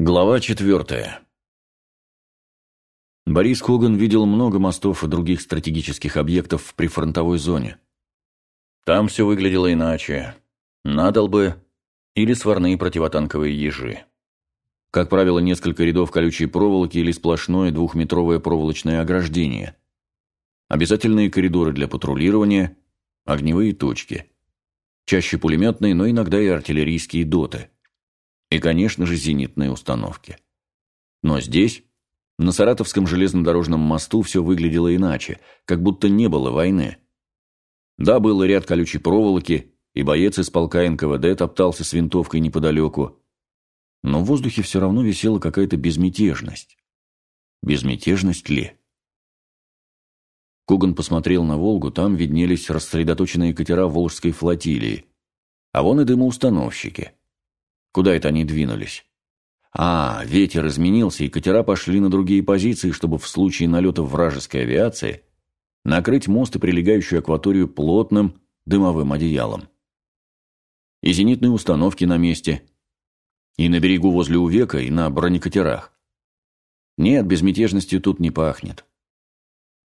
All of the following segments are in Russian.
Глава четвертая. Борис Коган видел много мостов и других стратегических объектов в прифронтовой зоне. Там все выглядело иначе. Надолбы или сварные противотанковые ежи. Как правило, несколько рядов колючей проволоки или сплошное двухметровое проволочное ограждение. Обязательные коридоры для патрулирования, огневые точки. Чаще пулеметные, но иногда и артиллерийские доты – и, конечно же, зенитные установки. Но здесь, на Саратовском железнодорожном мосту, все выглядело иначе, как будто не было войны. Да, был ряд колючей проволоки, и боец из полка НКВД топтался с винтовкой неподалеку. Но в воздухе все равно висела какая-то безмятежность. Безмятежность ли? Коган посмотрел на Волгу, там виднелись рассредоточенные катера Волжской флотилии. А вон и дымоустановщики. Куда это они двинулись? А, ветер изменился, и катера пошли на другие позиции, чтобы в случае налета вражеской авиации накрыть мост и прилегающую акваторию плотным дымовым одеялом. И зенитные установки на месте. И на берегу возле Увека, и на бронекатерах. Нет, безмятежностью тут не пахнет.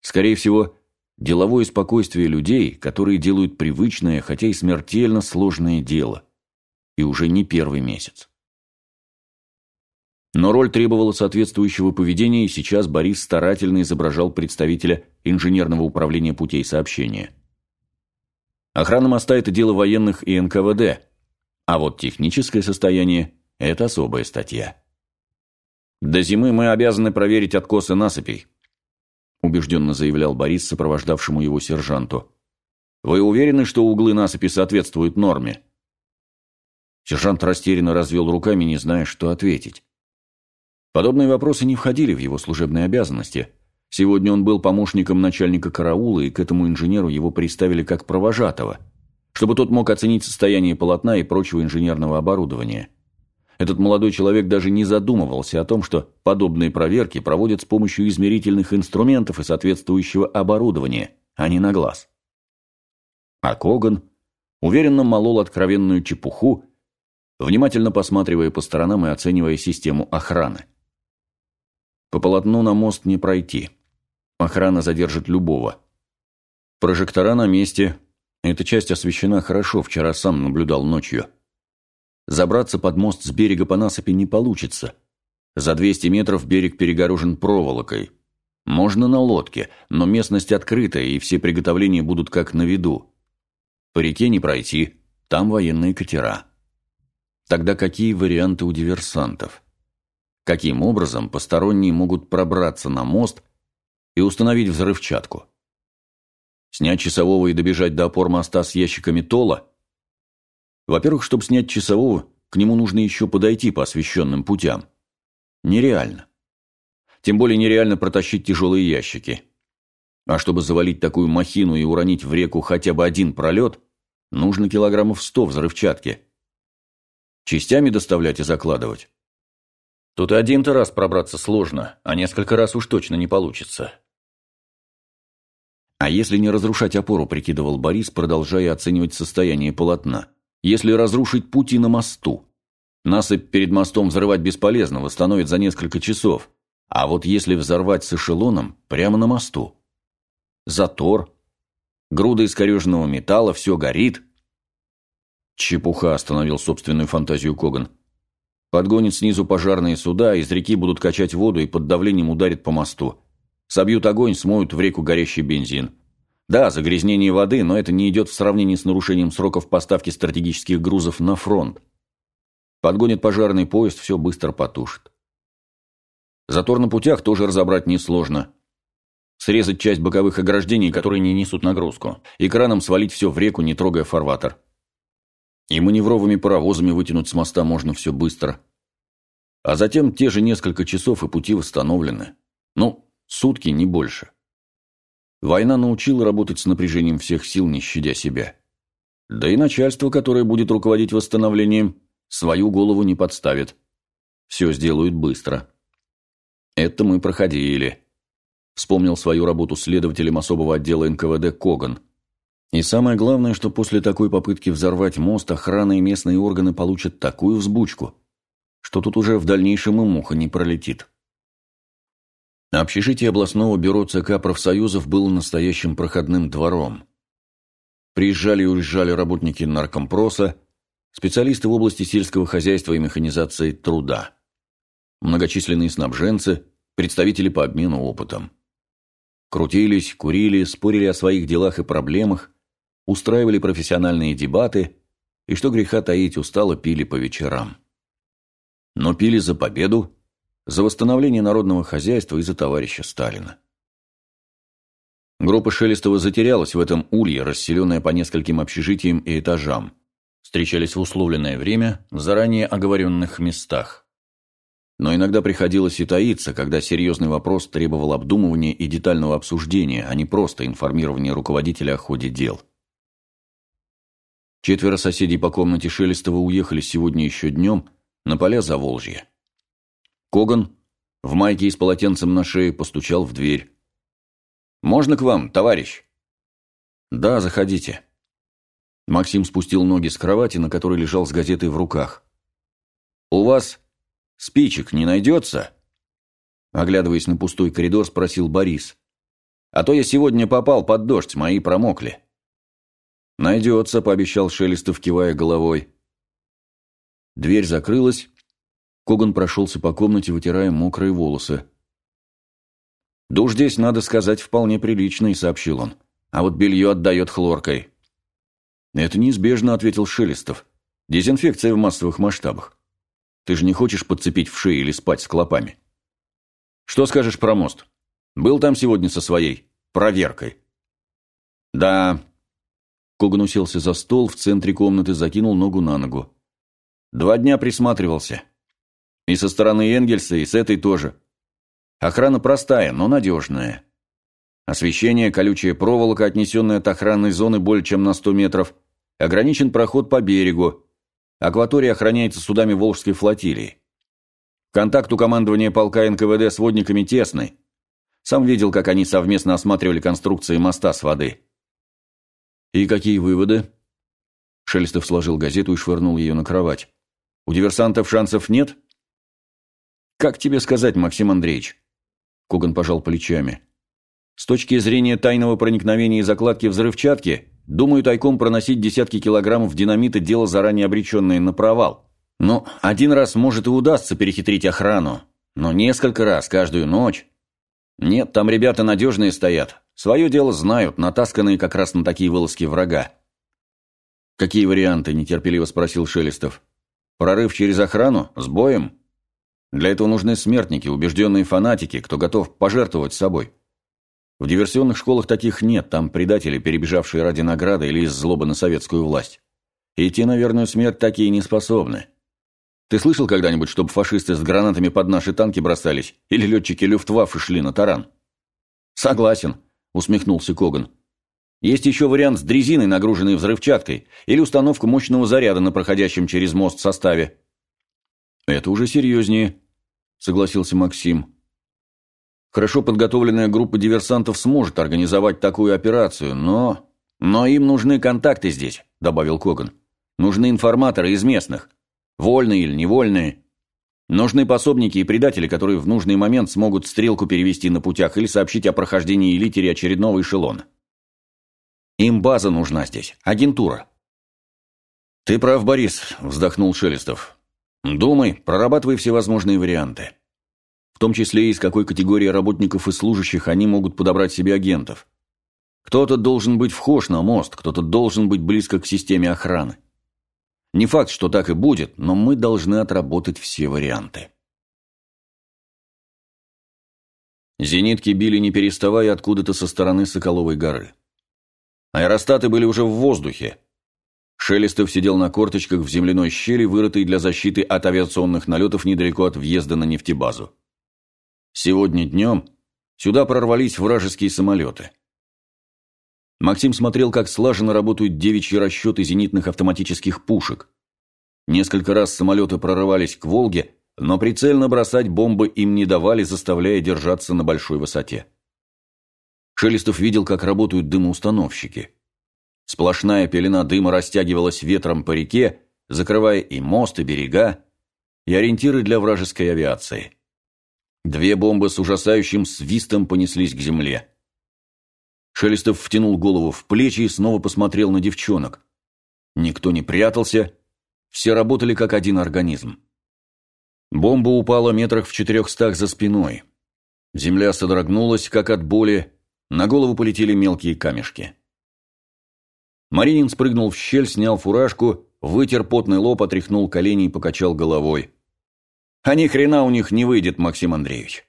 Скорее всего, деловое спокойствие людей, которые делают привычное, хотя и смертельно сложное дело и уже не первый месяц. Но роль требовала соответствующего поведения, и сейчас Борис старательно изображал представителя инженерного управления путей сообщения. Охрана моста – это дело военных и НКВД, а вот техническое состояние – это особая статья. «До зимы мы обязаны проверить откосы насыпей», – убежденно заявлял Борис сопровождавшему его сержанту. «Вы уверены, что углы насыпи соответствуют норме?» Сержант растерянно развел руками, не зная, что ответить. Подобные вопросы не входили в его служебные обязанности. Сегодня он был помощником начальника караула, и к этому инженеру его приставили как провожатого, чтобы тот мог оценить состояние полотна и прочего инженерного оборудования. Этот молодой человек даже не задумывался о том, что подобные проверки проводят с помощью измерительных инструментов и соответствующего оборудования, а не на глаз. А Коган уверенно молол откровенную чепуху, внимательно посматривая по сторонам и оценивая систему охраны. По полотну на мост не пройти. Охрана задержит любого. Прожектора на месте. Эта часть освещена хорошо, вчера сам наблюдал ночью. Забраться под мост с берега по насыпи не получится. За 200 метров берег перегорожен проволокой. Можно на лодке, но местность открытая, и все приготовления будут как на виду. По реке не пройти, там военные катера. Тогда какие варианты у диверсантов? Каким образом посторонние могут пробраться на мост и установить взрывчатку? Снять часового и добежать до опор моста с ящиками тола? Во-первых, чтобы снять часового, к нему нужно еще подойти по освещенным путям. Нереально. Тем более нереально протащить тяжелые ящики. А чтобы завалить такую махину и уронить в реку хотя бы один пролет, нужно килограммов сто взрывчатки – Частями доставлять и закладывать. Тут один-то раз пробраться сложно, а несколько раз уж точно не получится. А если не разрушать опору, прикидывал Борис, продолжая оценивать состояние полотна. Если разрушить пути на мосту. Насыпь перед мостом взрывать бесполезно, восстановит за несколько часов. А вот если взорвать с эшелоном прямо на мосту. Затор, груда искореженного металла, все горит – Чепуха остановил собственную фантазию Коган. Подгонит снизу пожарные суда, из реки будут качать воду и под давлением ударят по мосту. Собьют огонь, смоют в реку горящий бензин. Да, загрязнение воды, но это не идет в сравнении с нарушением сроков поставки стратегических грузов на фронт. Подгонит пожарный поезд, все быстро потушит. Затор на путях тоже разобрать несложно. Срезать часть боковых ограждений, которые не несут нагрузку. И краном свалить все в реку, не трогая фарватер. И маневровыми паровозами вытянуть с моста можно все быстро. А затем те же несколько часов и пути восстановлены. Ну, сутки, не больше. Война научила работать с напряжением всех сил, не щадя себя. Да и начальство, которое будет руководить восстановлением, свою голову не подставит. Все сделают быстро. Это мы проходили. Вспомнил свою работу следователем особого отдела НКВД Коган – и самое главное, что после такой попытки взорвать мост охрана и местные органы получат такую взбучку, что тут уже в дальнейшем и муха не пролетит. Общежитие областного бюро ЦК профсоюзов было настоящим проходным двором. Приезжали и уезжали работники наркомпроса, специалисты в области сельского хозяйства и механизации труда, многочисленные снабженцы, представители по обмену опытом. Крутились, курили, спорили о своих делах и проблемах, устраивали профессиональные дебаты и, что греха таить, устало пили по вечерам. Но пили за победу, за восстановление народного хозяйства и за товарища Сталина. Группа Шелестова затерялась в этом улье, расселенная по нескольким общежитиям и этажам. Встречались в условленное время в заранее оговоренных местах. Но иногда приходилось и таиться, когда серьезный вопрос требовал обдумывания и детального обсуждения, а не просто информирования руководителя о ходе дел. Четверо соседей по комнате Шелестова уехали сегодня еще днем на поля Заволжья. Коган в майке и с полотенцем на шее постучал в дверь. «Можно к вам, товарищ?» «Да, заходите». Максим спустил ноги с кровати, на которой лежал с газетой в руках. «У вас спичек не найдется?» Оглядываясь на пустой коридор, спросил Борис. «А то я сегодня попал под дождь, мои промокли». «Найдется», — пообещал Шелестов, кивая головой. Дверь закрылась. Коган прошелся по комнате, вытирая мокрые волосы. «Душ здесь, надо сказать, вполне приличный», — сообщил он. «А вот белье отдает хлоркой». «Это неизбежно», — ответил Шелестов. «Дезинфекция в массовых масштабах. Ты же не хочешь подцепить в шее или спать с клопами?» «Что скажешь про мост? Был там сегодня со своей проверкой?» «Да, Коган уселся за стол в центре комнаты, закинул ногу на ногу. Два дня присматривался. И со стороны Энгельса, и с этой тоже. Охрана простая, но надежная. Освещение, колючая проволока, отнесенная от охранной зоны более чем на 100 метров. Ограничен проход по берегу. Акватория охраняется судами Волжской флотилии. Контакт у командования полка НКВД с водниками тесный. Сам видел, как они совместно осматривали конструкции моста с воды. «И какие выводы?» Шелестов сложил газету и швырнул ее на кровать. «У диверсантов шансов нет?» «Как тебе сказать, Максим Андреевич?» Коган пожал плечами. «С точки зрения тайного проникновения и закладки взрывчатки, думаю, тайком проносить десятки килограммов динамита – дело заранее обреченное на провал. Ну, один раз, может, и удастся перехитрить охрану, но несколько раз, каждую ночь. Нет, там ребята надежные стоят, Свое дело знают, натасканные как раз на такие вылазки врага. «Какие варианты?» – нетерпеливо спросил Шелестов. «Прорыв через охрану? С боем?» «Для этого нужны смертники, убежденные фанатики, кто готов пожертвовать собой. В диверсионных школах таких нет, там предатели, перебежавшие ради награды или из злобы на советскую власть. идти на верную смерть такие не способны. Ты слышал когда-нибудь, чтобы фашисты с гранатами под наши танки бросались или летчики Люфтваффе шли на таран?» «Согласен», усмехнулся Коган. Есть еще вариант с дрезиной, нагруженной взрывчаткой, или установка мощного заряда на проходящем через мост составе. Это уже серьезнее, согласился Максим. Хорошо подготовленная группа диверсантов сможет организовать такую операцию, но... Но им нужны контакты здесь, добавил Коган. Нужны информаторы из местных. Вольные или невольные. Нужны пособники и предатели, которые в нужный момент смогут стрелку перевести на путях или сообщить о прохождении литери очередного эшелона. Им база нужна здесь, агентура. «Ты прав, Борис», – вздохнул Шелестов. «Думай, прорабатывай всевозможные варианты. В том числе и из какой категории работников и служащих они могут подобрать себе агентов. Кто-то должен быть вхож на мост, кто-то должен быть близко к системе охраны. Не факт, что так и будет, но мы должны отработать все варианты. Зенитки били не переставая откуда-то со стороны Соколовой горы. Аэростаты были уже в воздухе. Шелестов сидел на корточках в земляной щели, вырытой для защиты от авиационных налетов недалеко от въезда на нефтебазу. Сегодня днем сюда прорвались вражеские самолеты. Максим смотрел, как слаженно работают девичьи расчеты зенитных автоматических пушек. Несколько раз самолеты прорывались к Волге, но прицельно бросать бомбы им не давали, заставляя держаться на большой высоте. Шелестов видел, как работают дымоустановщики. Сплошная пелена дыма растягивалась ветром по реке, закрывая и мост, и берега, и ориентиры для вражеской авиации. Две бомбы с ужасающим свистом понеслись к земле. Шелестов втянул голову в плечи и снова посмотрел на девчонок. Никто не прятался, все работали как один организм. Бомба упала метрах в четырехстах за спиной. Земля содрогнулась, как от боли, на голову полетели мелкие камешки. Маринин спрыгнул в щель, снял фуражку, вытер потный лоб, отряхнул колени и покачал головой. «А ни хрена у них не выйдет, Максим Андреевич!»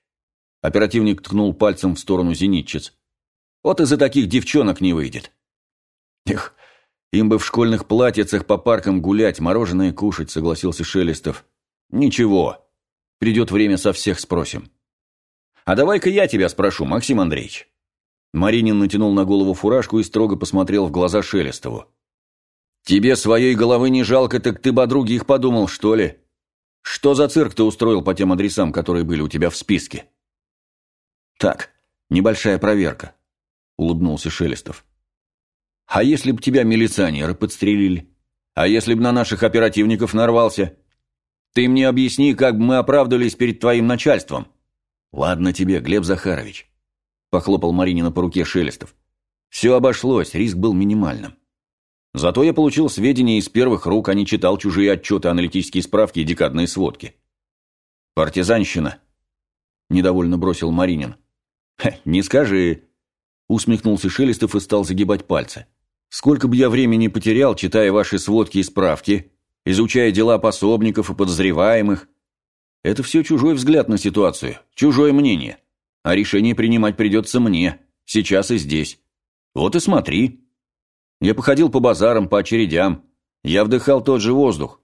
Оперативник ткнул пальцем в сторону зенитчиц. «Вот из-за таких девчонок не выйдет!» «Эх, им бы в школьных платьицах по паркам гулять, мороженое кушать», — согласился Шелестов. «Ничего. Придет время, со всех спросим». «А давай-ка я тебя спрошу, Максим Андреевич». Маринин натянул на голову фуражку и строго посмотрел в глаза Шелестову. «Тебе своей головы не жалко, так ты бы о других подумал, что ли? Что за цирк ты устроил по тем адресам, которые были у тебя в списке?» «Так, небольшая проверка», — улыбнулся Шелестов. «А если б тебя милиционеры подстрелили? А если б на наших оперативников нарвался? Ты мне объясни, как бы мы оправдывались перед твоим начальством». «Ладно тебе, Глеб Захарович», – похлопал Маринина по руке Шелестов. «Все обошлось, риск был минимальным. Зато я получил сведения из первых рук, а не читал чужие отчеты, аналитические справки и декадные сводки». «Партизанщина», – недовольно бросил Маринин. «Не скажи», – усмехнулся Шелестов и стал загибать пальцы. «Сколько бы я времени потерял, читая ваши сводки и справки, изучая дела пособников и подозреваемых, это все чужой взгляд на ситуацию, чужое мнение. А решение принимать придется мне, сейчас и здесь. Вот и смотри. Я походил по базарам, по очередям. Я вдыхал тот же воздух.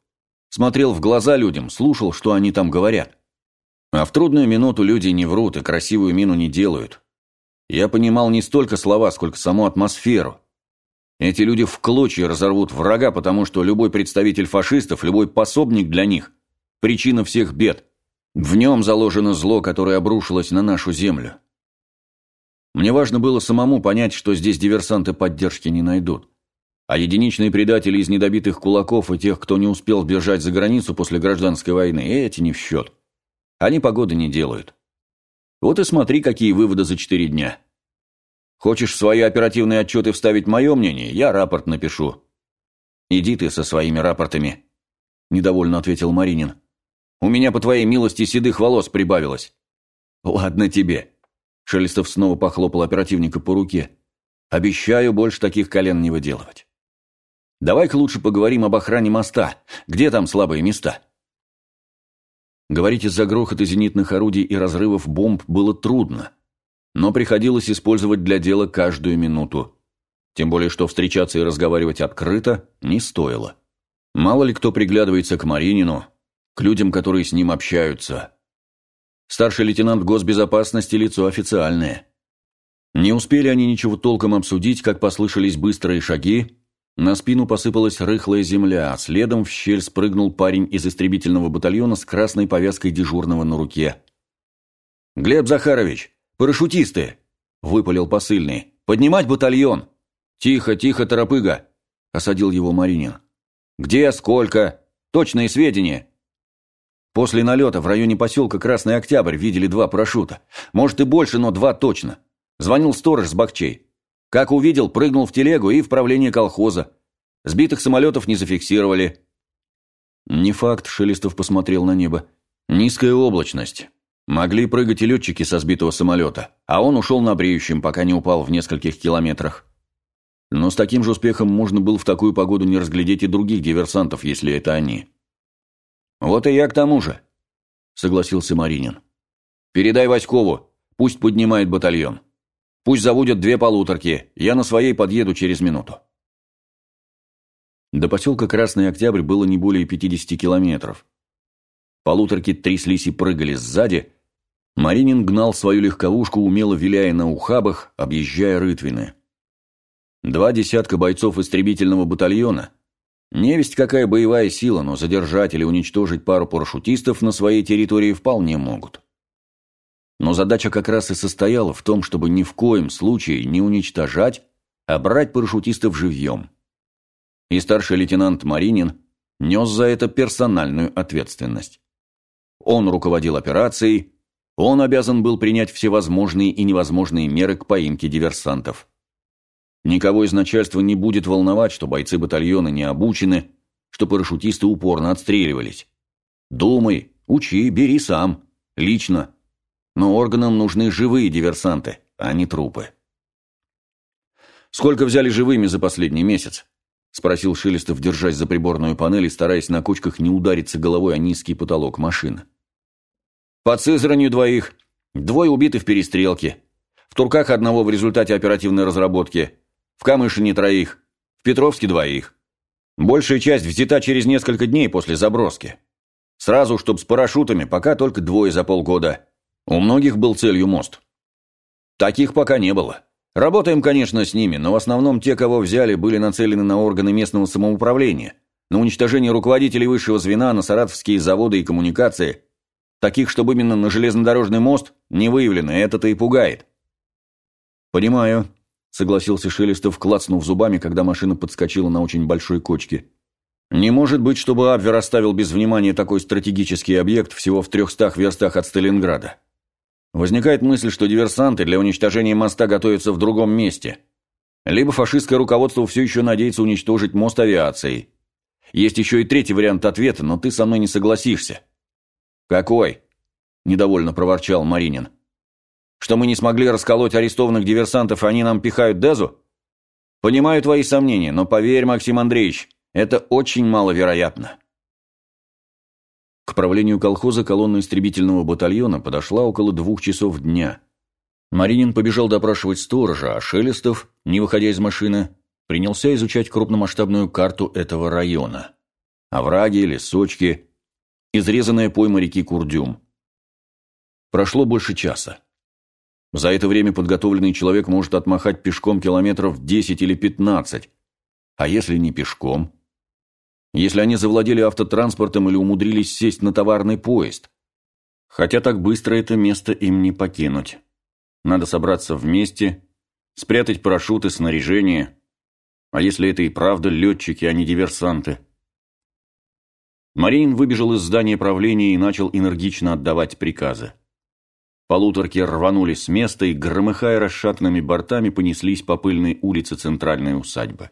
Смотрел в глаза людям, слушал, что они там говорят. А в трудную минуту люди не врут и красивую мину не делают. Я понимал не столько слова, сколько саму атмосферу. Эти люди в клочья разорвут врага, потому что любой представитель фашистов, любой пособник для них причина всех бед. В нем заложено зло, которое обрушилось на нашу землю. Мне важно было самому понять, что здесь диверсанты поддержки не найдут. А единичные предатели из недобитых кулаков и тех, кто не успел бежать за границу после гражданской войны, эти не в счет. Они погоды не делают. Вот и смотри, какие выводы за четыре дня. Хочешь в свои оперативные отчеты вставить мое мнение, я рапорт напишу. Иди ты со своими рапортами, недовольно ответил Маринин. У меня, по твоей милости, седых волос прибавилось». «Ладно тебе». Шелестов снова похлопал оперативника по руке. «Обещаю больше таких колен не выделывать. Давай-ка лучше поговорим об охране моста. Где там слабые места?» Говорить из-за грохота зенитных орудий и разрывов бомб было трудно, но приходилось использовать для дела каждую минуту. Тем более, что встречаться и разговаривать открыто не стоило. Мало ли кто приглядывается к Маринину, к людям, которые с ним общаются. Старший лейтенант госбезопасности – лицо официальное. Не успели они ничего толком обсудить, как послышались быстрые шаги, на спину посыпалась рыхлая земля, а следом в щель спрыгнул парень из истребительного батальона с красной повязкой дежурного на руке. «Глеб Захарович, парашютисты!» – выпалил посыльный. «Поднимать батальон!» «Тихо, тихо, торопыга!» – осадил его Маринин. «Где, сколько? Точные сведения!» После налета в районе поселка Красный Октябрь видели два парашюта. Может и больше, но два точно. Звонил сторож с Бахчей. Как увидел, прыгнул в телегу и в правление колхоза. Сбитых самолетов не зафиксировали. Не факт, Шелестов посмотрел на небо. Низкая облачность. Могли прыгать и летчики со сбитого самолета, а он ушел на бреющем, пока не упал в нескольких километрах. Но с таким же успехом можно было в такую погоду не разглядеть и других диверсантов, если это они. «Вот и я к тому же», — согласился Маринин. «Передай Васькову, пусть поднимает батальон. Пусть заводят две полуторки, я на своей подъеду через минуту». До поселка Красный Октябрь было не более 50 километров. Полуторки тряслись и прыгали сзади. Маринин гнал свою легковушку, умело виляя на ухабах, объезжая рытвины. Два десятка бойцов истребительного батальона — Невесть какая боевая сила, но задержать или уничтожить пару парашютистов на своей территории вполне могут. Но задача как раз и состояла в том, чтобы ни в коем случае не уничтожать, а брать парашютистов живьем. И старший лейтенант Маринин нес за это персональную ответственность. Он руководил операцией, он обязан был принять всевозможные и невозможные меры к поимке диверсантов. Никого из начальства не будет волновать, что бойцы батальона не обучены, что парашютисты упорно отстреливались. Думай, учи, бери сам, лично. Но органам нужны живые диверсанты, а не трупы. «Сколько взяли живыми за последний месяц?» – спросил Шелестов, держась за приборную панель и стараясь на кочках не удариться головой о низкий потолок машины. «По Цезаренью двоих, двое убиты в перестрелке, в Турках одного в результате оперативной разработки, в Камышине троих, в Петровске двоих. Большая часть взята через несколько дней после заброски. Сразу, чтоб с парашютами, пока только двое за полгода. У многих был целью мост. Таких пока не было. Работаем, конечно, с ними, но в основном те, кого взяли, были нацелены на органы местного самоуправления, на уничтожение руководителей высшего звена, на саратовские заводы и коммуникации. Таких, чтобы именно на железнодорожный мост, не выявлено, это-то и пугает. «Понимаю», — согласился Шелестов, клацнув зубами, когда машина подскочила на очень большой кочке. «Не может быть, чтобы Абвер оставил без внимания такой стратегический объект всего в трехстах верстах от Сталинграда. Возникает мысль, что диверсанты для уничтожения моста готовятся в другом месте. Либо фашистское руководство все еще надеется уничтожить мост авиацией. Есть еще и третий вариант ответа, но ты со мной не согласишься. «Какой?» – недовольно проворчал Маринин. «Что мы не смогли расколоть арестованных диверсантов, и они нам пихают Дезу? Понимаю твои сомнения, но поверь, Максим Андреевич, это очень маловероятно». К правлению колхоза колонна истребительного батальона подошла около двух часов дня. Маринин побежал допрашивать сторожа, а Шелестов, не выходя из машины, принялся изучать крупномасштабную карту этого района. Овраги, лесочки, изрезанная пойма реки Курдюм. Прошло больше часа. За это время подготовленный человек может отмахать пешком километров 10 или 15. А если не пешком? Если они завладели автотранспортом или умудрились сесть на товарный поезд. Хотя так быстро это место им не покинуть. Надо собраться вместе, спрятать парашюты, снаряжение. А если это и правда летчики, а не диверсанты? Марин выбежал из здания правления и начал энергично отдавать приказы. Полуторки рванули с места и, громыхая расшатанными бортами, понеслись по пыльной улице центральной усадьбы.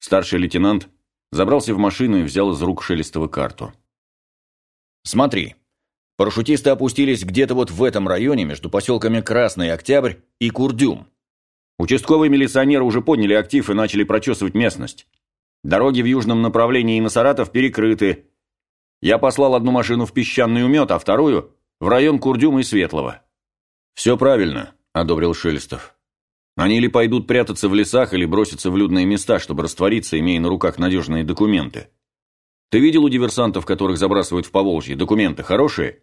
Старший лейтенант Забрался в машину и взял из рук Шелестова карту. «Смотри. Парашютисты опустились где-то вот в этом районе между поселками Красный Октябрь и Курдюм. Участковые милиционеры уже подняли актив и начали прочесывать местность. Дороги в южном направлении и на Саратов перекрыты. Я послал одну машину в песчаный умет, а вторую – в район Курдюма и Светлого». «Все правильно», – одобрил Шелестов. Они или пойдут прятаться в лесах, или бросятся в людные места, чтобы раствориться, имея на руках надежные документы. Ты видел у диверсантов, которых забрасывают в Поволжье, документы хорошие?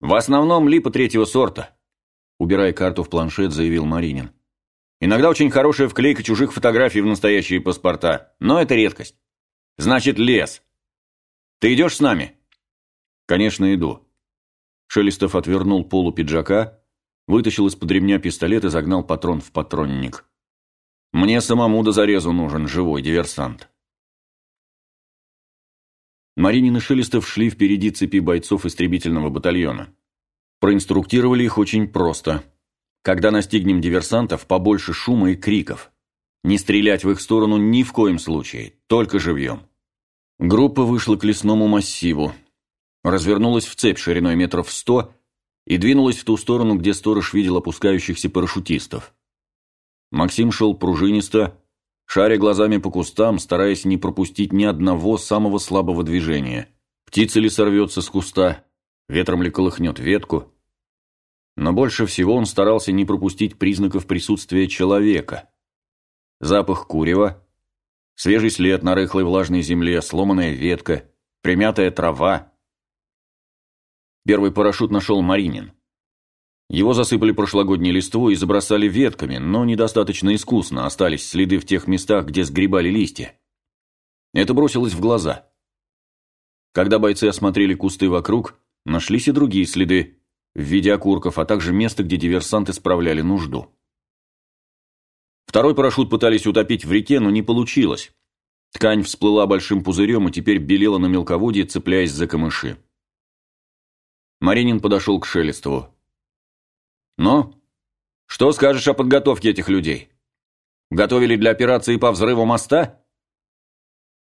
В основном липа третьего сорта, убирая карту в планшет, заявил Маринин. Иногда очень хорошая вклейка чужих фотографий в настоящие паспорта, но это редкость. Значит, лес. Ты идешь с нами? Конечно, иду. Шелестов отвернул полу пиджака, Вытащил из-под ремня пистолет и загнал патрон в патронник. «Мне самому до зарезу нужен живой диверсант». Маринин и Шелестов шли впереди цепи бойцов истребительного батальона. Проинструктировали их очень просто. Когда настигнем диверсантов, побольше шума и криков. Не стрелять в их сторону ни в коем случае, только живьем. Группа вышла к лесному массиву. Развернулась в цепь шириной метров сто и двинулась в ту сторону, где сторож видел опускающихся парашютистов. Максим шел пружинисто, шаря глазами по кустам, стараясь не пропустить ни одного самого слабого движения. Птица ли сорвется с куста, ветром ли колыхнет ветку. Но больше всего он старался не пропустить признаков присутствия человека. Запах курева, свежий след на рыхлой влажной земле, сломанная ветка, примятая трава, Первый парашют нашел Маринин. Его засыпали прошлогодней листвой и забросали ветками, но недостаточно искусно, остались следы в тех местах, где сгребали листья. Это бросилось в глаза. Когда бойцы осмотрели кусты вокруг, нашлись и другие следы в виде окурков, а также место, где диверсанты справляли нужду. Второй парашют пытались утопить в реке, но не получилось. Ткань всплыла большим пузырем и теперь белела на мелководье, цепляясь за камыши. Маринин подошел к Шелестову. «Ну, что скажешь о подготовке этих людей? Готовили для операции по взрыву моста?»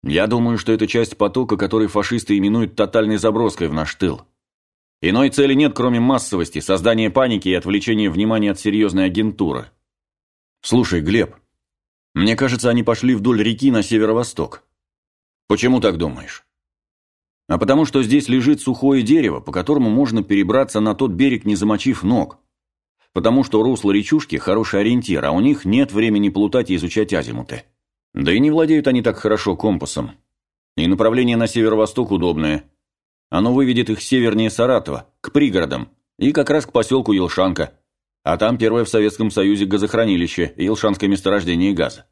«Я думаю, что это часть потока, который фашисты именуют тотальной заброской в наш тыл. Иной цели нет, кроме массовости, создания паники и отвлечения внимания от серьезной агентуры. Слушай, Глеб, мне кажется, они пошли вдоль реки на северо-восток. Почему так думаешь? А потому что здесь лежит сухое дерево, по которому можно перебраться на тот берег, не замочив ног. Потому что русло речушки – хороший ориентир, а у них нет времени плутать и изучать азимуты. Да и не владеют они так хорошо компасом. И направление на северо-восток удобное. Оно выведет их севернее Саратова, к пригородам, и как раз к поселку Елшанка. А там первое в Советском Союзе газохранилище Елшанское месторождение газа.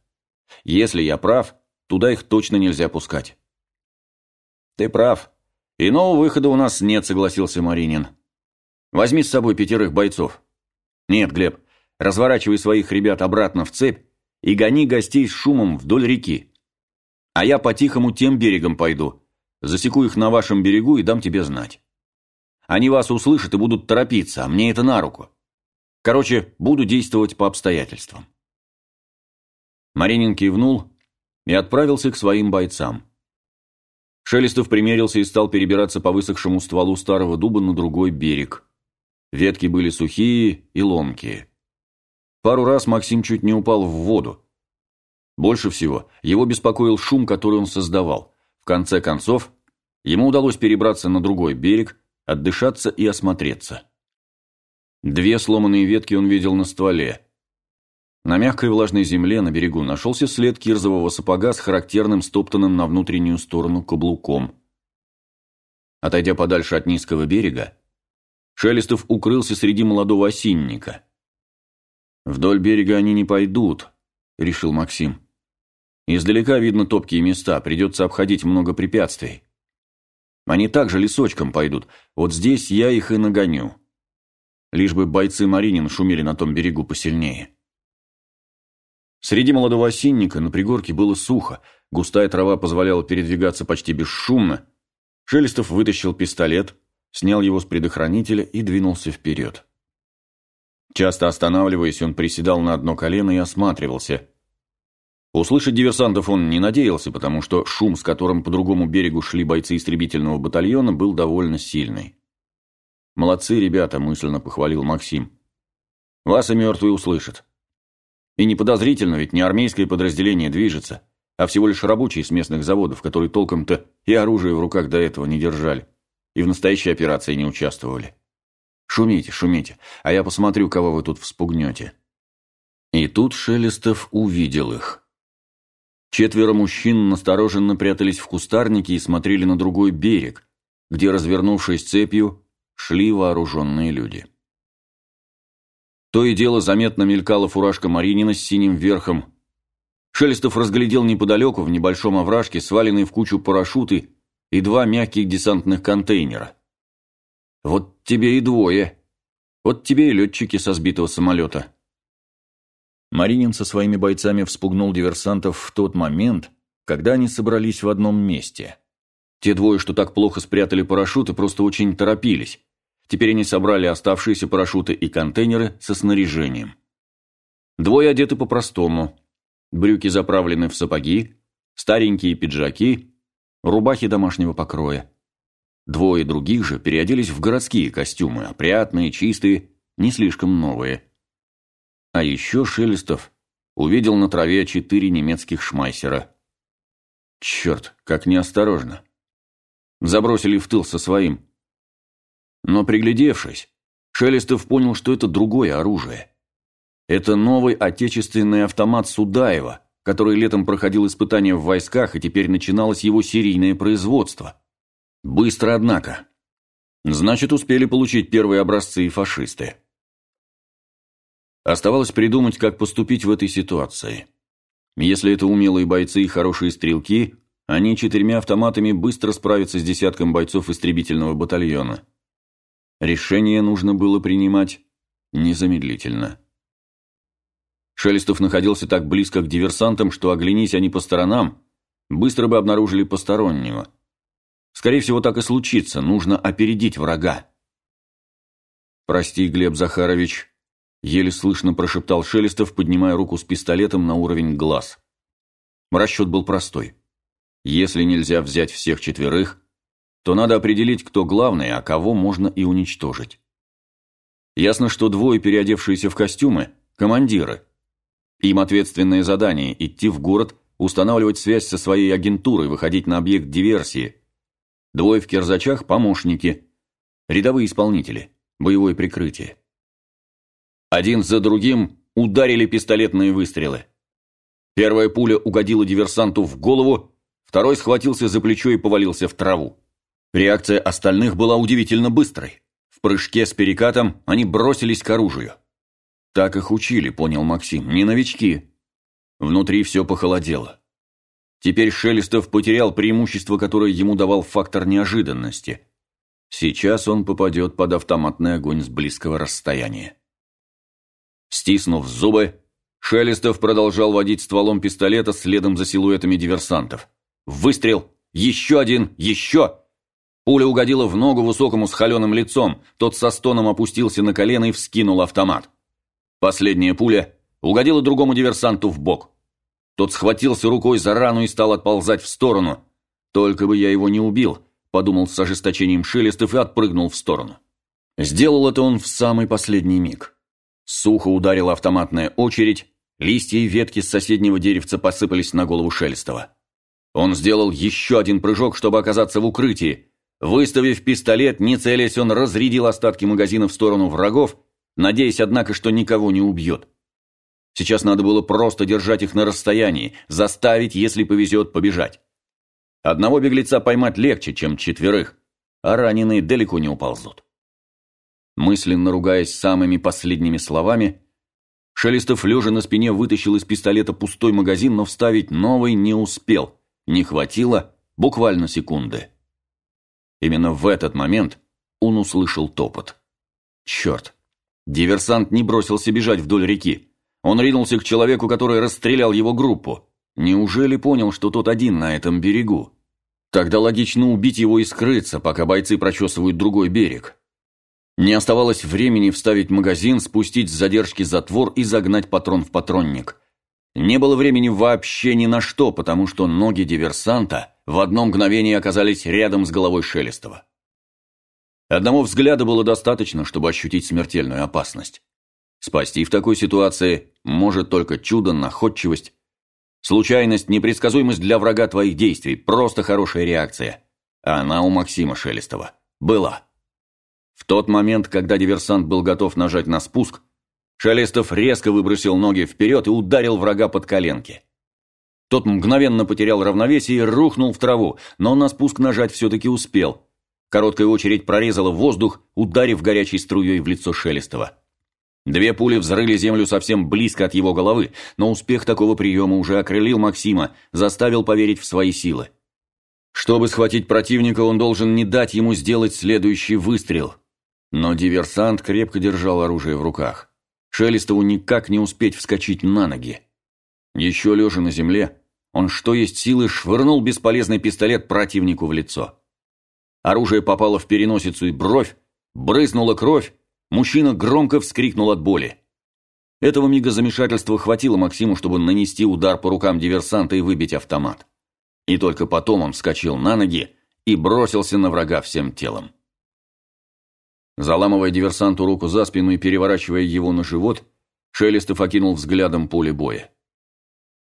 Если я прав, туда их точно нельзя пускать. «Ты прав. Иного выхода у нас нет», — согласился Маринин. «Возьми с собой пятерых бойцов». «Нет, Глеб, разворачивай своих ребят обратно в цепь и гони гостей с шумом вдоль реки. А я по-тихому тем берегом пойду. Засеку их на вашем берегу и дам тебе знать. Они вас услышат и будут торопиться, а мне это на руку. Короче, буду действовать по обстоятельствам». Маринин кивнул и отправился к своим бойцам. Шелестов примерился и стал перебираться по высохшему стволу старого дуба на другой берег. Ветки были сухие и ломкие. Пару раз Максим чуть не упал в воду. Больше всего его беспокоил шум, который он создавал. В конце концов, ему удалось перебраться на другой берег, отдышаться и осмотреться. Две сломанные ветки он видел на стволе. На мягкой влажной земле на берегу нашелся след кирзового сапога с характерным стоптанным на внутреннюю сторону каблуком. Отойдя подальше от низкого берега, Шелестов укрылся среди молодого осинника. «Вдоль берега они не пойдут», — решил Максим. «Издалека видно топкие места, придется обходить много препятствий. Они также лесочком пойдут, вот здесь я их и нагоню. Лишь бы бойцы Маринин шумели на том берегу посильнее». Среди молодого осинника на пригорке было сухо, густая трава позволяла передвигаться почти бесшумно. Шелестов вытащил пистолет, снял его с предохранителя и двинулся вперед. Часто останавливаясь, он приседал на одно колено и осматривался. Услышать диверсантов он не надеялся, потому что шум, с которым по другому берегу шли бойцы истребительного батальона, был довольно сильный. «Молодцы, ребята», – мысленно похвалил Максим. «Вас и мертвые услышат». И не подозрительно, ведь не армейское подразделение движется, а всего лишь рабочие с местных заводов, которые толком-то и оружие в руках до этого не держали, и в настоящей операции не участвовали. Шумите, шумите, а я посмотрю, кого вы тут вспугнете. И тут Шелестов увидел их. Четверо мужчин настороженно прятались в кустарнике и смотрели на другой берег, где, развернувшись цепью, шли вооруженные люди. То и дело заметно мелькала фуражка Маринина с синим верхом. Шелестов разглядел неподалеку, в небольшом овражке, сваленные в кучу парашюты и два мягких десантных контейнера. Вот тебе и двое. Вот тебе и летчики со сбитого самолета. Маринин со своими бойцами вспугнул диверсантов в тот момент, когда они собрались в одном месте. Те двое, что так плохо спрятали парашюты, просто очень торопились. Теперь они собрали оставшиеся парашюты и контейнеры со снаряжением. Двое одеты по-простому. Брюки заправлены в сапоги, старенькие пиджаки, рубахи домашнего покроя. Двое других же переоделись в городские костюмы, опрятные, чистые, не слишком новые. А еще Шелестов увидел на траве четыре немецких шмайсера. Черт, как неосторожно. Забросили в тыл со своим. Но приглядевшись, Шелестов понял, что это другое оружие. Это новый отечественный автомат Судаева, который летом проходил испытания в войсках, и теперь начиналось его серийное производство. Быстро, однако. Значит, успели получить первые образцы и фашисты. Оставалось придумать, как поступить в этой ситуации. Если это умелые бойцы и хорошие стрелки, они четырьмя автоматами быстро справятся с десятком бойцов истребительного батальона. Решение нужно было принимать незамедлительно. Шелестов находился так близко к диверсантам, что, оглянись они по сторонам, быстро бы обнаружили постороннего. Скорее всего, так и случится, нужно опередить врага. «Прости, Глеб Захарович», — еле слышно прошептал Шелестов, поднимая руку с пистолетом на уровень глаз. Расчет был простой. Если нельзя взять всех четверых, то надо определить, кто главный, а кого можно и уничтожить. Ясно, что двое, переодевшиеся в костюмы, командиры. Им ответственное задание – идти в город, устанавливать связь со своей агентурой, выходить на объект диверсии. Двое в кирзачах – помощники. Рядовые исполнители, боевое прикрытие. Один за другим ударили пистолетные выстрелы. Первая пуля угодила диверсанту в голову, второй схватился за плечо и повалился в траву. Реакция остальных была удивительно быстрой. В прыжке с перекатом они бросились к оружию. Так их учили, понял Максим, не новички. Внутри все похолодело. Теперь Шелестов потерял преимущество, которое ему давал фактор неожиданности. Сейчас он попадет под автоматный огонь с близкого расстояния. Стиснув зубы, Шелестов продолжал водить стволом пистолета следом за силуэтами диверсантов. Выстрел! Еще один! Еще! Пуля угодила в ногу высокому с холеным лицом. Тот со стоном опустился на колено и вскинул автомат. Последняя пуля угодила другому диверсанту в бок. Тот схватился рукой за рану и стал отползать в сторону. «Только бы я его не убил», – подумал с ожесточением Шелестов и отпрыгнул в сторону. Сделал это он в самый последний миг. Сухо ударила автоматная очередь, листья и ветки с соседнего деревца посыпались на голову Шелестова. Он сделал еще один прыжок, чтобы оказаться в укрытии, Выставив пистолет, не целясь, он разрядил остатки магазина в сторону врагов, надеясь, однако, что никого не убьет. Сейчас надо было просто держать их на расстоянии, заставить, если повезет, побежать. Одного беглеца поймать легче, чем четверых, а раненые далеко не уползут. Мысленно ругаясь самыми последними словами, Шелестов лежа на спине вытащил из пистолета пустой магазин, но вставить новый не успел. Не хватило буквально секунды. Именно в этот момент он услышал топот. Черт! Диверсант не бросился бежать вдоль реки. Он ринулся к человеку, который расстрелял его группу. Неужели понял, что тот один на этом берегу? Тогда логично убить его и скрыться, пока бойцы прочесывают другой берег. Не оставалось времени вставить магазин, спустить с задержки затвор и загнать патрон в патронник. Не было времени вообще ни на что, потому что ноги диверсанта в одно мгновение оказались рядом с головой Шелестова. Одного взгляда было достаточно, чтобы ощутить смертельную опасность. Спасти в такой ситуации может только чудо, находчивость, случайность, непредсказуемость для врага твоих действий, просто хорошая реакция. Она у Максима Шелестова была. В тот момент, когда диверсант был готов нажать на спуск, Шелестов резко выбросил ноги вперед и ударил врага под коленки. Тот мгновенно потерял равновесие и рухнул в траву, но на спуск нажать все-таки успел. Короткая очередь прорезала воздух, ударив горячей струей в лицо Шелестова. Две пули взрыли землю совсем близко от его головы, но успех такого приема уже окрылил Максима, заставил поверить в свои силы. Чтобы схватить противника, он должен не дать ему сделать следующий выстрел. Но диверсант крепко держал оружие в руках. Шелестову никак не успеть вскочить на ноги. Еще лежа на земле, он что есть силы швырнул бесполезный пистолет противнику в лицо. Оружие попало в переносицу и бровь, брызнула кровь, мужчина громко вскрикнул от боли. Этого мига замешательства хватило Максиму, чтобы нанести удар по рукам диверсанта и выбить автомат. И только потом он вскочил на ноги и бросился на врага всем телом. Заламывая диверсанту руку за спину и переворачивая его на живот, Шелестов окинул взглядом поле боя.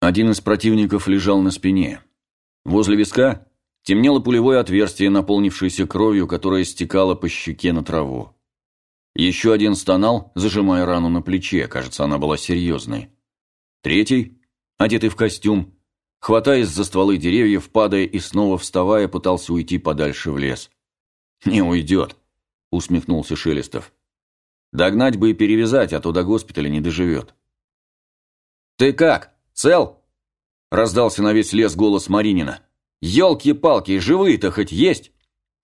Один из противников лежал на спине. Возле виска темнело пулевое отверстие, наполнившееся кровью, которая стекала по щеке на траву. Еще один стонал, зажимая рану на плече, кажется, она была серьезной. Третий, одетый в костюм, хватаясь за стволы деревьев, падая и снова вставая, пытался уйти подальше в лес. «Не уйдет», — усмехнулся Шелестов. «Догнать бы и перевязать, а то до госпиталя не доживет». «Ты как?» «Цел?» – раздался на весь лес голос Маринина. «Елки-палки, живые-то хоть есть?»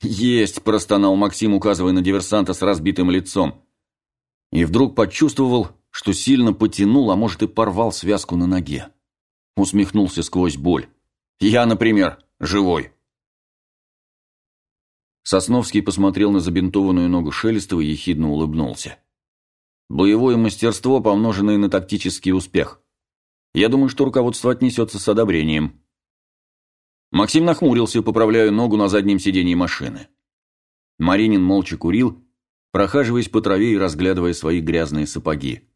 «Есть!» – простонал Максим, указывая на диверсанта с разбитым лицом. И вдруг почувствовал, что сильно потянул, а может и порвал связку на ноге. Усмехнулся сквозь боль. «Я, например, живой!» Сосновский посмотрел на забинтованную ногу Шелестова и ехидно улыбнулся. Боевое мастерство, помноженное на тактический успех. Я думаю, что руководство отнесется с одобрением. Максим нахмурился, поправляя ногу на заднем сидении машины. Маринин молча курил, прохаживаясь по траве и разглядывая свои грязные сапоги.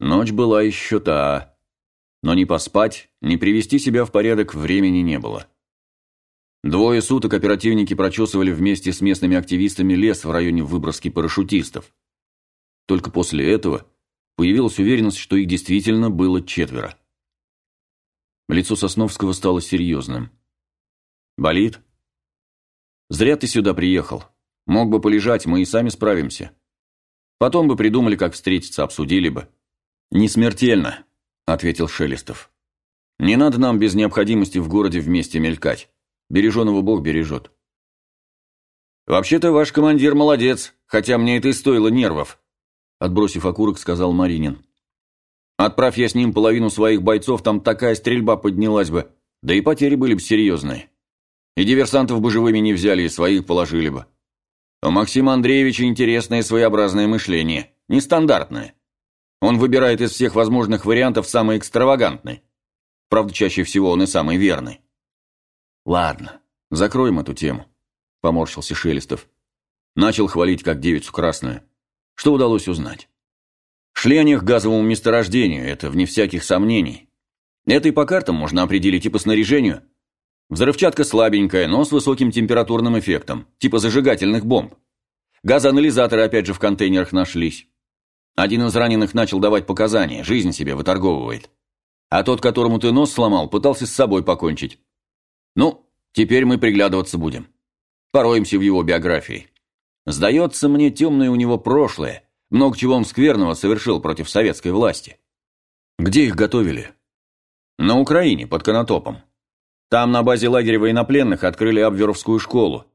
Ночь была еще та, но ни поспать, ни привести себя в порядок времени не было. Двое суток оперативники прочесывали вместе с местными активистами лес в районе выброски парашютистов. Только после этого появилась уверенность, что их действительно было четверо. Лицо Сосновского стало серьезным. «Болит?» «Зря ты сюда приехал. Мог бы полежать, мы и сами справимся. Потом бы придумали, как встретиться, обсудили бы». «Не смертельно», — ответил Шелестов. «Не надо нам без необходимости в городе вместе мелькать. Береженого Бог бережет». «Вообще-то ваш командир молодец, хотя мне это и стоило нервов», — отбросив окурок, сказал Маринин. Отправь я с ним половину своих бойцов, там такая стрельба поднялась бы, да и потери были бы серьезные. И диверсантов бы живыми не взяли, и своих положили бы. У Максима Андреевича интересное своеобразное мышление, нестандартное. Он выбирает из всех возможных вариантов самый экстравагантный. Правда, чаще всего он и самый верный. «Ладно, закроем эту тему», – поморщился Шелестов. Начал хвалить как девицу красную. Что удалось узнать? Шли они к газовому месторождению, это вне всяких сомнений. Это и по картам можно определить, и по снаряжению. Взрывчатка слабенькая, но с высоким температурным эффектом, типа зажигательных бомб. Газоанализаторы опять же в контейнерах нашлись. Один из раненых начал давать показания, жизнь себе выторговывает. А тот, которому ты нос сломал, пытался с собой покончить. Ну, теперь мы приглядываться будем. Пороемся в его биографии. Сдается мне темное у него прошлое, много чего он скверного совершил против советской власти. Где их готовили? На Украине, под Конотопом. Там на базе лагеря военнопленных открыли Абверовскую школу.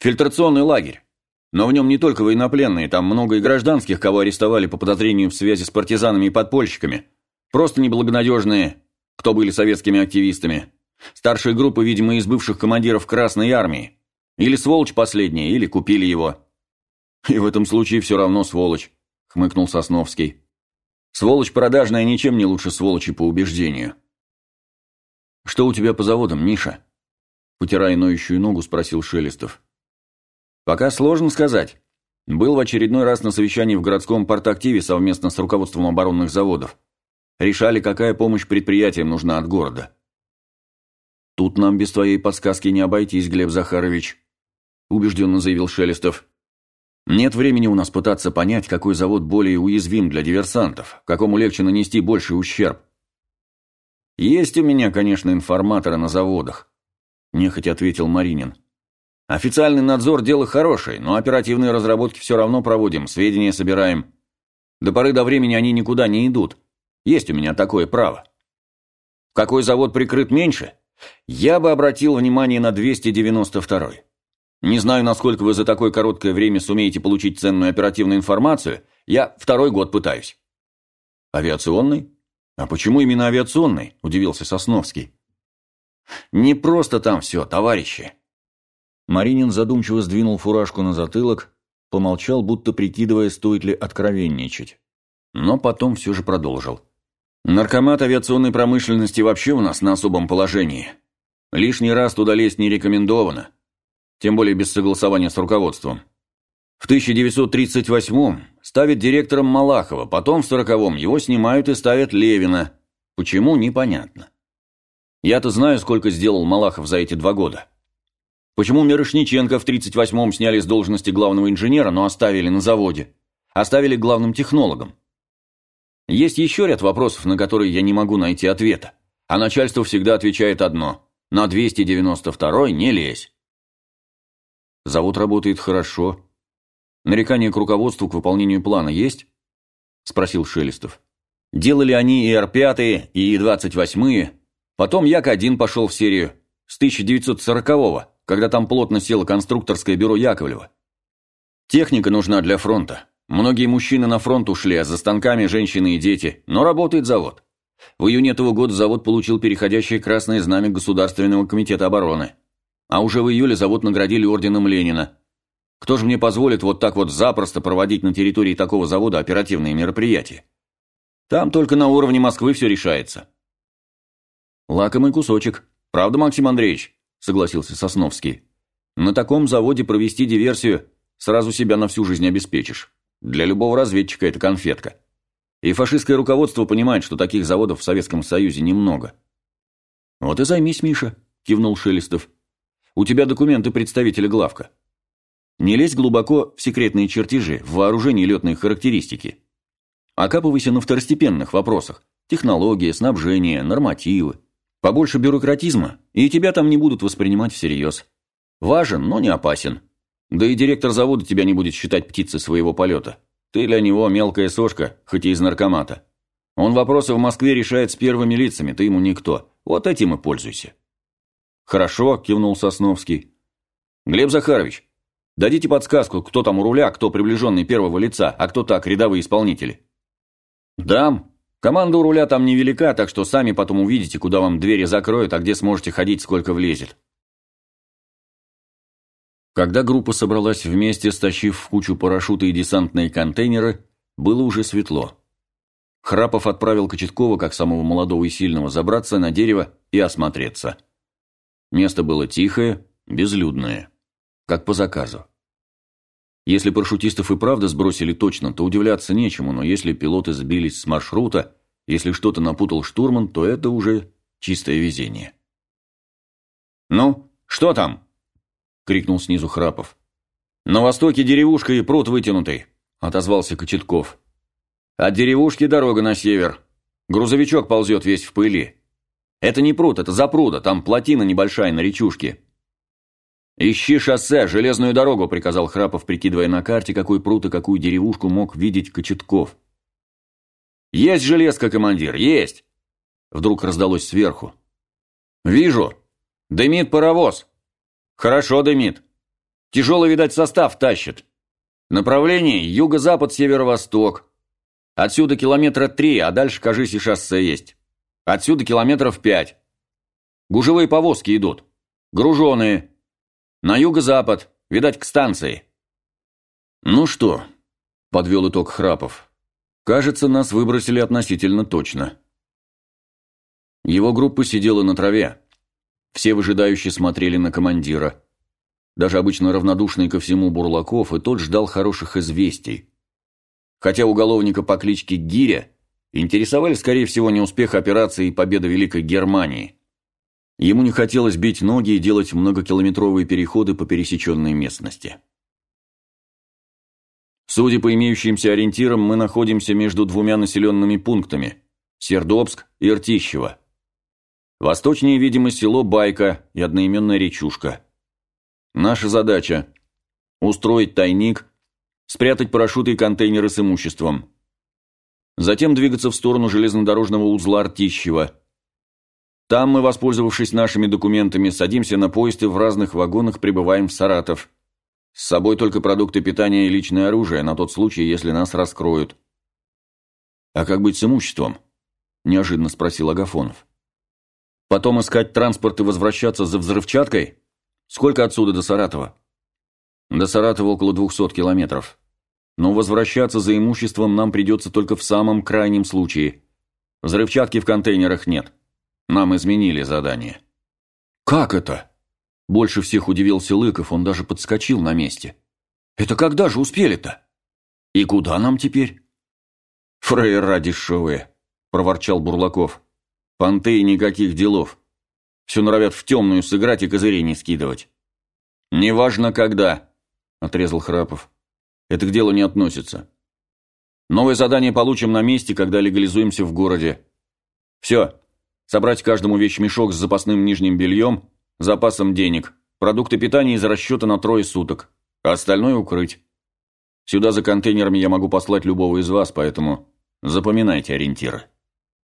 Фильтрационный лагерь. Но в нем не только военнопленные, там много и гражданских, кого арестовали по подозрению в связи с партизанами и подпольщиками. Просто неблагонадежные, кто были советскими активистами. Старшие группы, видимо, из бывших командиров Красной Армии. Или сволочь последняя, или купили его. И в этом случае все равно сволочь хмыкнул Сосновский. Сволочь продажная ничем не лучше сволочи по убеждению. Что у тебя по заводам, Миша? Потирая ноющую ногу, спросил Шелестов. Пока сложно сказать. Был в очередной раз на совещании в городском портактиве совместно с руководством оборонных заводов. Решали, какая помощь предприятиям нужна от города. Тут нам без твоей подсказки не обойтись, Глеб Захарович, убежденно заявил Шелестов. Нет времени у нас пытаться понять, какой завод более уязвим для диверсантов, какому легче нанести больший ущерб. Есть у меня, конечно, информаторы на заводах, нехотя ответил Маринин. Официальный надзор – дело хорошее, но оперативные разработки все равно проводим, сведения собираем. До поры до времени они никуда не идут. Есть у меня такое право. Какой завод прикрыт меньше? Я бы обратил внимание на 292 -й. Не знаю, насколько вы за такое короткое время сумеете получить ценную оперативную информацию. Я второй год пытаюсь. Авиационный? А почему именно авиационный? Удивился Сосновский. Не просто там все, товарищи. Маринин задумчиво сдвинул фуражку на затылок, помолчал, будто прикидывая, стоит ли откровенничать. Но потом все же продолжил. Наркомат авиационной промышленности вообще у нас на особом положении. Лишний раз туда лезть не рекомендовано тем более без согласования с руководством. В 1938-м ставят директором Малахова, потом в 40-м его снимают и ставят Левина. Почему, непонятно. Я-то знаю, сколько сделал Малахов за эти два года. Почему Мирошниченко в 38-м сняли с должности главного инженера, но оставили на заводе? Оставили главным технологом. Есть еще ряд вопросов, на которые я не могу найти ответа. А начальство всегда отвечает одно. На 292-й не лезь. Завод работает хорошо. Нарекания к руководству к выполнению плана есть? Спросил Шелестов. Делали они и Р-5, и И-28. Потом Як-1 пошел в серию. С 1940-го, когда там плотно село конструкторское бюро Яковлева. Техника нужна для фронта. Многие мужчины на фронт ушли, а за станками женщины и дети. Но работает завод. В июне этого года завод получил переходящее красное знамя Государственного комитета обороны. А уже в июле завод наградили орденом Ленина. Кто же мне позволит вот так вот запросто проводить на территории такого завода оперативные мероприятия? Там только на уровне Москвы все решается. Лакомый кусочек. Правда, Максим Андреевич? Согласился Сосновский. На таком заводе провести диверсию сразу себя на всю жизнь обеспечишь. Для любого разведчика это конфетка. И фашистское руководство понимает, что таких заводов в Советском Союзе немного. «Вот и займись, Миша», – кивнул Шелестов. «У тебя документы представителя главка. Не лезь глубоко в секретные чертежи, в вооружение и летные характеристики. Окапывайся на второстепенных вопросах. Технология, снабжение, нормативы. Побольше бюрократизма, и тебя там не будут воспринимать всерьез. Важен, но не опасен. Да и директор завода тебя не будет считать птицей своего полета. Ты для него мелкая сошка, хоть и из наркомата. Он вопросы в Москве решает с первыми лицами, ты ему никто. Вот этим и пользуйся. Хорошо, кивнул Сосновский. Глеб Захарович, дадите подсказку, кто там у руля, кто приближенный первого лица, а кто так, рядовые исполнители. Дам. Команда у руля там невелика, так что сами потом увидите, куда вам двери закроют, а где сможете ходить, сколько влезет. Когда группа собралась вместе, стащив в кучу парашюты и десантные контейнеры, было уже светло. Храпов отправил Кочеткова, как самого молодого и сильного, забраться на дерево и осмотреться. Место было тихое, безлюдное. Как по заказу. Если парашютистов и правда сбросили точно, то удивляться нечему, но если пилоты сбились с маршрута, если что-то напутал штурман, то это уже чистое везение. «Ну, что там?» – крикнул снизу Храпов. «На востоке деревушка и пруд вытянутый», – отозвался Кочетков. «От деревушки дорога на север. Грузовичок ползет весь в пыли. Это не пруд, это запруда, там плотина небольшая на речушке». «Ищи шоссе, железную дорогу», – приказал Храпов, прикидывая на карте, какой пруд и какую деревушку мог видеть Кочетков. «Есть железка, командир, есть!» Вдруг раздалось сверху. «Вижу! Дымит паровоз!» Хорошо дымит. Тяжелый, видать, состав тащит. Направление юго-запад, северо-восток. Отсюда километра три, а дальше, кажись, и шоссе есть. Отсюда километров пять. Гужевые повозки идут. Груженые. На юго-запад, видать, к станции. Ну что, подвел итог Храпов. Кажется, нас выбросили относительно точно. Его группа сидела на траве. Все выжидающие смотрели на командира. Даже обычно равнодушный ко всему Бурлаков, и тот ждал хороших известий. Хотя уголовника по кличке Гиря интересовали, скорее всего, не успех операции и победа Великой Германии. Ему не хотелось бить ноги и делать многокилометровые переходы по пересеченной местности. Судя по имеющимся ориентирам, мы находимся между двумя населенными пунктами – Сердобск и Ртищево. Восточнее, видимо, село Байка и одноименная речушка. Наша задача – устроить тайник, спрятать парашюты и контейнеры с имуществом. Затем двигаться в сторону железнодорожного узла Артищева. Там мы, воспользовавшись нашими документами, садимся на поезд и в разных вагонах прибываем в Саратов. С собой только продукты питания и личное оружие, на тот случай, если нас раскроют. «А как быть с имуществом?» – неожиданно спросил Агафонов. Потом искать транспорт и возвращаться за взрывчаткой? Сколько отсюда до Саратова? До Саратова около 200 километров. Но возвращаться за имуществом нам придется только в самом крайнем случае. Взрывчатки в контейнерах нет. Нам изменили задание. Как это? Больше всех удивился Лыков, он даже подскочил на месте. Это когда же успели-то? И куда нам теперь? Фрейра дешевые, проворчал Бурлаков. Понты никаких делов. Все норовят в темную сыграть и козырей не скидывать. «Неважно, когда», – отрезал Храпов. «Это к делу не относится. Новое задание получим на месте, когда легализуемся в городе. Все. Собрать каждому вещмешок с запасным нижним бельем, запасом денег, продукты питания из расчета на трое суток, а остальное укрыть. Сюда за контейнерами я могу послать любого из вас, поэтому запоминайте ориентиры».